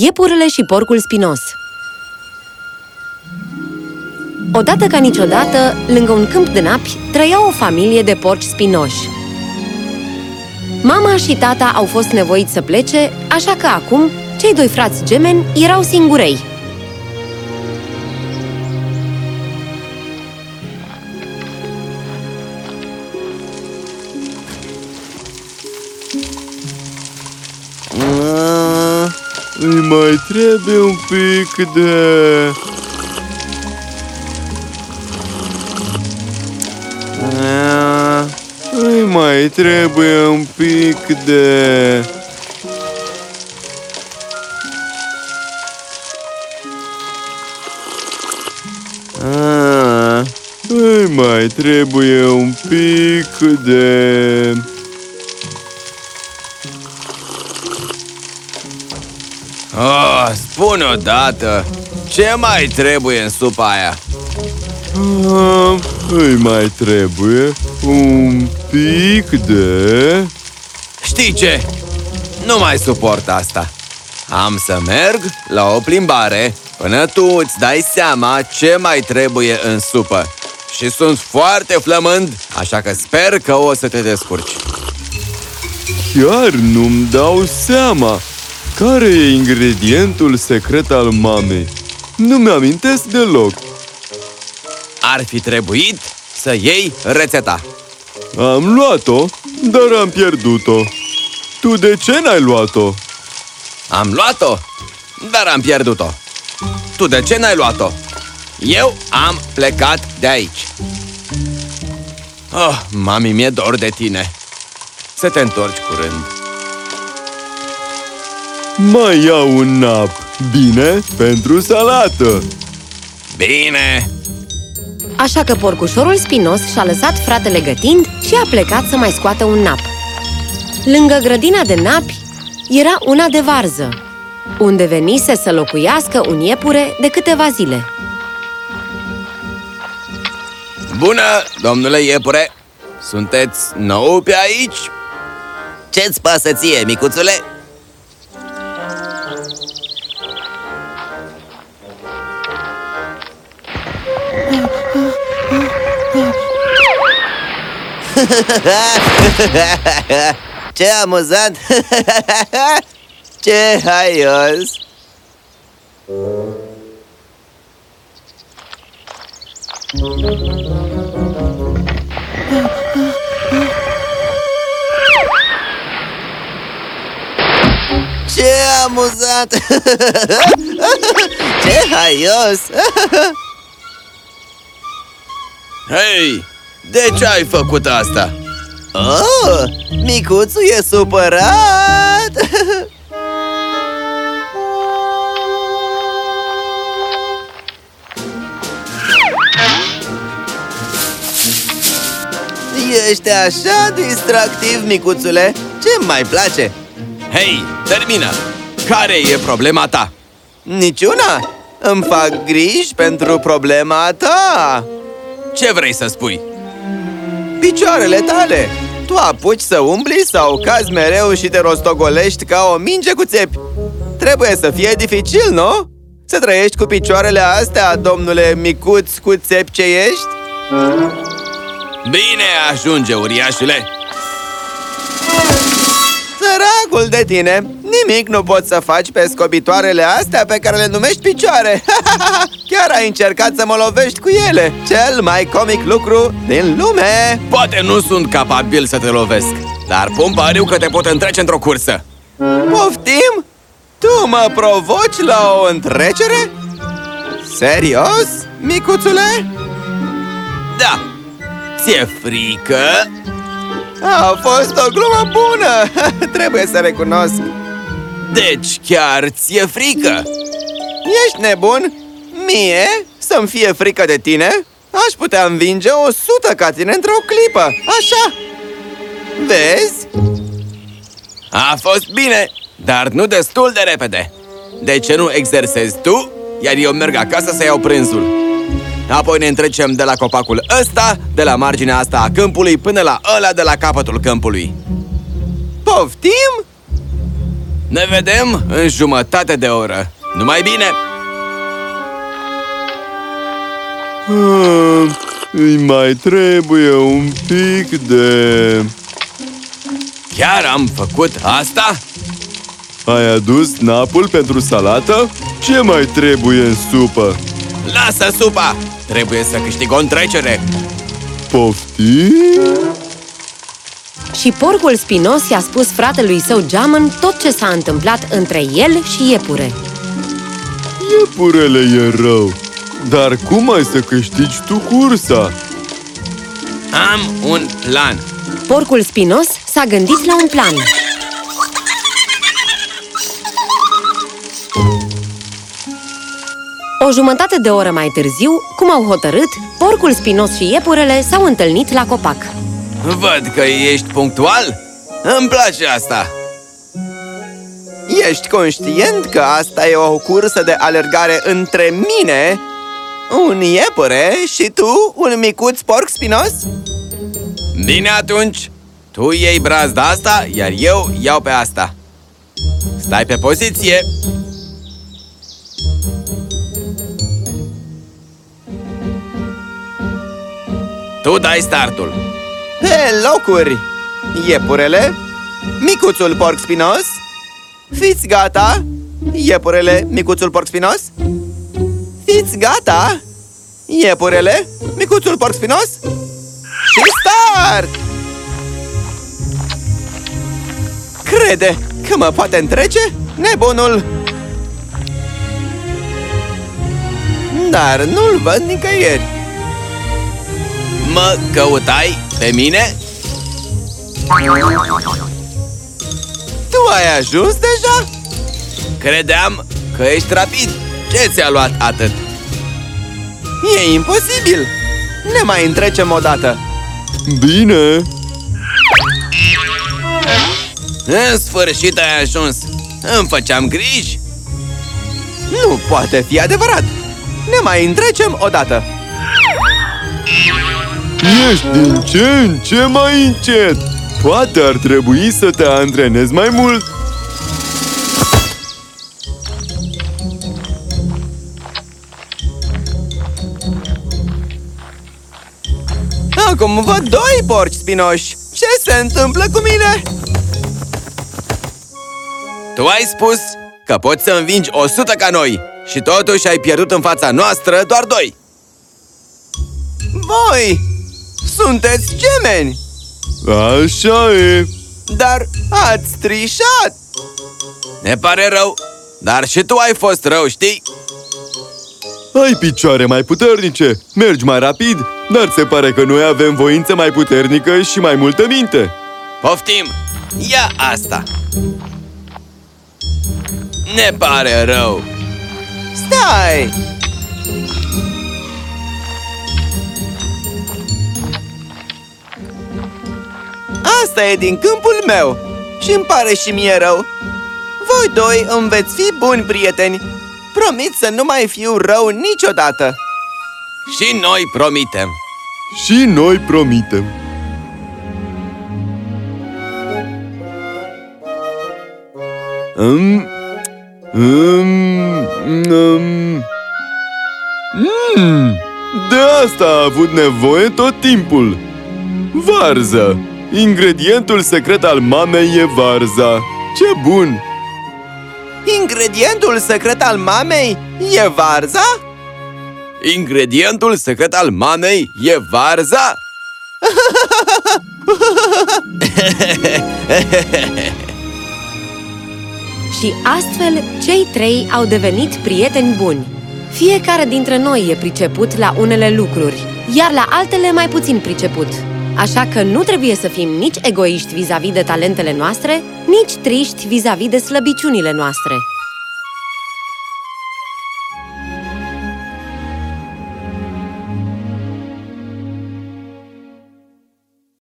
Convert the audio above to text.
Iepurele și porcul spinos Odată ca niciodată, lângă un câmp de napi, trăia o familie de porci spinoși. Mama și tata au fost nevoiți să plece, așa că acum, cei doi frați gemeni erau singurei. Pic de... Ah, Îi mai trebuie un pic de... Ah, Îi mai trebuie un pic de... Oh, spune odată, ce mai trebuie în supa aia? Ah, Îi mai trebuie un pic de... Știi ce? Nu mai suport asta. Am să merg la o plimbare până tu îți dai seama ce mai trebuie în supă. Și sunt foarte flămând, așa că sper că o să te descurci. Chiar nu-mi dau seama care e ingredientul secret al mamei. Nu mi-amintesc deloc. Ar fi trebuit să iei rețeta. Am luat-o, dar am pierdut-o. Tu de ce n-ai luat-o? Am luat-o, dar am pierdut-o. Tu de ce n-ai luat-o? Eu am plecat de aici. Oh, mami, mi-e dor de tine. Să te întorci curând. Mai iau un nap, bine, pentru salată. Bine! Așa că porcușorul spinos și-a lăsat fratele gătind și a plecat să mai scoată un nap. Lângă grădina de napi era una de varză, unde venise să locuiască un iepure de câteva zile. Bună, domnule iepure! Sunteți nou pe aici? Ce-ți pasă ție, micuțule? Ce amuzant! Ce haios! Ce amuzant! Ce haios! Hei! De ce ai făcut asta? Oh, micuțul e supărat! Ești așa distractiv, micuțule! ce mai place? Hei, termină! Care e problema ta? Niciuna! Îmi fac griji pentru problema ta! Ce vrei să spui? Picioarele tale! Tu apuci să umbli sau cazi mereu și te rostogolești ca o minge cu țepi? Trebuie să fie dificil, nu? Să trăiești cu picioarele astea, domnule micuț cu țepi ce ești? Bine ajunge, uriașule! Săracul de tine! Nimic nu poți să faci pe scobitoarele astea pe care le numești picioare! Chiar ai încercat să mă lovești cu ele! Cel mai comic lucru din lume! Poate nu sunt capabil să te lovesc, dar pun pariu că te pot întrece într-o cursă! Poftim? Tu mă provoci la o întrecere? Serios, micuțule? Da! Ți-e frică? A fost o glumă bună! Trebuie să recunosc! Deci chiar ți-e frică? Ești nebun? Mie? Să-mi fie frică de tine? Aș putea învinge o sută ca tine într-o clipă, așa! Vezi? A fost bine, dar nu destul de repede De ce nu exersezi tu, iar eu merg acasă să iau prânzul Apoi ne întrecem de la copacul ăsta, de la marginea asta a câmpului, până la ăla de la capătul câmpului Poftim? Ne vedem în jumătate de oră. Numai bine! Ah, îi mai trebuie un pic de... Chiar am făcut asta? Ai adus napul pentru salată? Ce mai trebuie în supă? Lasă supa! Trebuie să câștig o întrecere! Poftim? Și porcul spinos i-a spus fratelui său Geamăn tot ce s-a întâmplat între el și iepure. Iepurele e rău, dar cum ai să câștigi tu cursa? Am un plan! Porcul spinos s-a gândit la un plan. O jumătate de oră mai târziu, cum au hotărât, porcul spinos și iepurele s-au întâlnit la copac. Văd că ești punctual? Îmi place asta! Ești conștient că asta e o cursă de alergare între mine, un iepure și tu, un micuț porc spinos? Bine atunci! Tu iei brazda asta, iar eu iau pe asta. Stai pe poziție! Tu dai startul. Pe locuri! Iepurele, micuțul porc spinos, fiți gata! Iepurele, micuțul porc spinos, fiți gata! Iepurele, micuțul porc spinos și start! Crede că mă poate întrece? Nebunul! Dar nu-l văd nicăieri. Mă căutai pe mine? Tu ai ajuns deja? Credeam că ești rapid. Ce ți-a luat atât? E imposibil! Ne mai întrecem o dată. Bine, În sfârșit ai ajuns! Îmi făceam griji? Nu poate fi adevărat! Ne mai întrecem o dată! Ești din ce în ce mai încet Poate ar trebui să te antrenezi mai mult Acum văd doi porci spinoși! Ce se întâmplă cu mine? Tu ai spus că poți să învingi 100 ca noi și totuși ai pierdut în fața noastră doar doi! Voi! Sunteți gemeni! Așa e Dar ați trișat! Ne pare rău, dar și tu ai fost rău, știi? Ai picioare mai puternice, mergi mai rapid Dar se pare că noi avem voință mai puternică și mai multă minte Poftim! Ia asta! Ne pare rău! Stai! Asta e din câmpul meu. Și îmi pare și mie rău. Voi doi îmi veți fi buni prieteni. Promit să nu mai fiu rău niciodată. Și noi promitem. Și noi promitem. Um, um, um. Mm, de asta a avut nevoie tot timpul. Varză Ingredientul secret al mamei e varza Ce bun! Ingredientul secret al mamei e varza? Ingredientul secret al mamei e varza? Și astfel, cei trei au devenit prieteni buni. Fiecare dintre noi e priceput la unele lucruri, iar la altele mai puțin priceput. Așa că nu trebuie să fim nici egoiști vis-a-vis de talentele noastre, nici triști vis-a-vis de slăbiciunile noastre.